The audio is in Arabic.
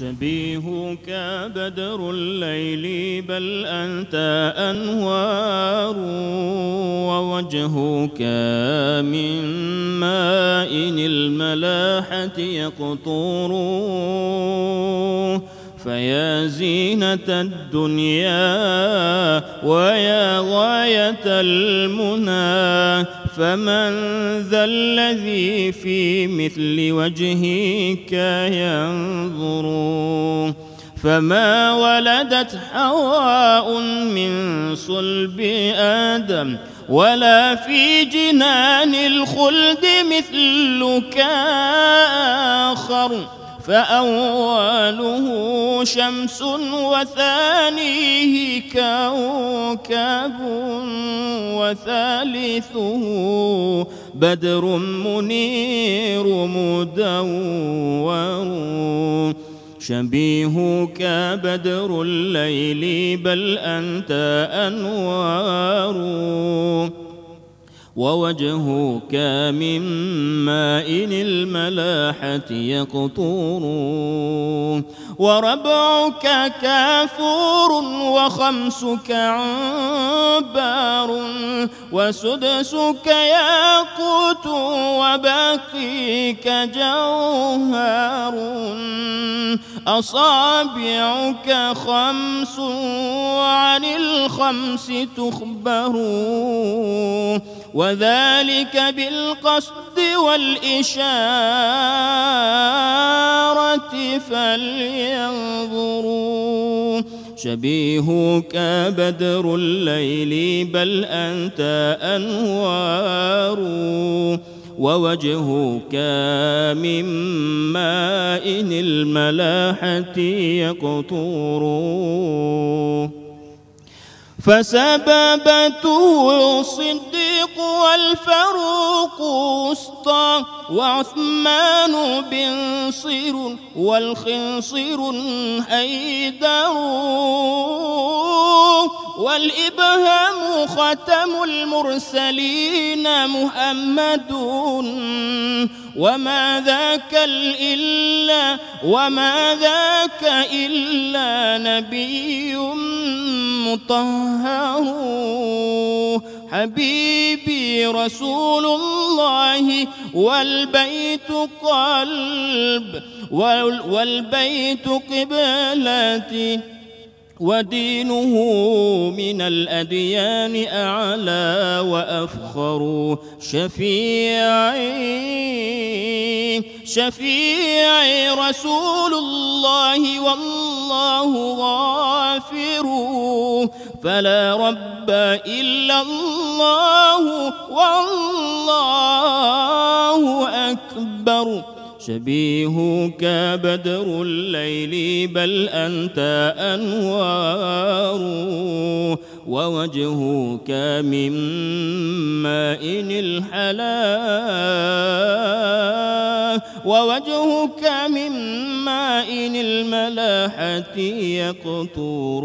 شبيهك بدر الليل بل أنت أنوار ووجهك من ماء الملاحة يقطر فيا زينة الدنيا ويا غاية المنى. فمن ذا الذي في مثل وجهك ينظر. فما ولدت حواء من صلب آدم ولا في جنان الخلد مثلك آخر. فأوله شمس وثانيه كوكب وثالثه بدر منير مدور. شبيهك بدر الليل بل أنت أنوار. ووجهك من ماء الملاحة يقطور وربعك كافور وخمسك عنبار وسدسك ياقوت وباقيك جوهار أصابعك خمس وعن الخمس تخبر وذلك بالقصد والإشارة فلينظروا. شبيهك بدر الليل بل أنت أنوار. ووجهك من ماء الملاحة يقطر فسببته الصديق والفاروق وسطى وعثمان بن صير والخنصير حيدر والإبهام ختم المرسلين محمد وما ذاك إلا وما ذاك إلا نبي مطهر. حبيبي رسول الله والبيت قلب والبيت قبلتي. ودينه من الأديان أعلى وأفخر. شفيعي شفيعي رسول الله والله غافر. فلا رب إلا الله والله أكبر. شبيهك بدر الليل بل أنت أنوار. ووجهك من ماء الحلا ووجهك من ماء الملاحة يقطر.